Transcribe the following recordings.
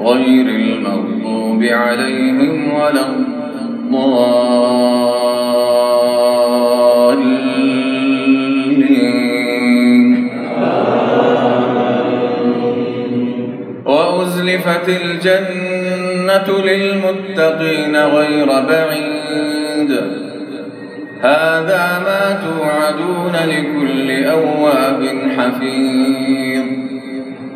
غير المغضوب عليهم ولا الضالين. وأزلفت الجنة للمتقين غير بعيد. هذا ما توعدون لكل أواب حفيظ.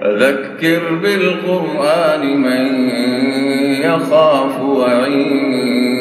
فذكر بالقرآن من يخاف وعيد.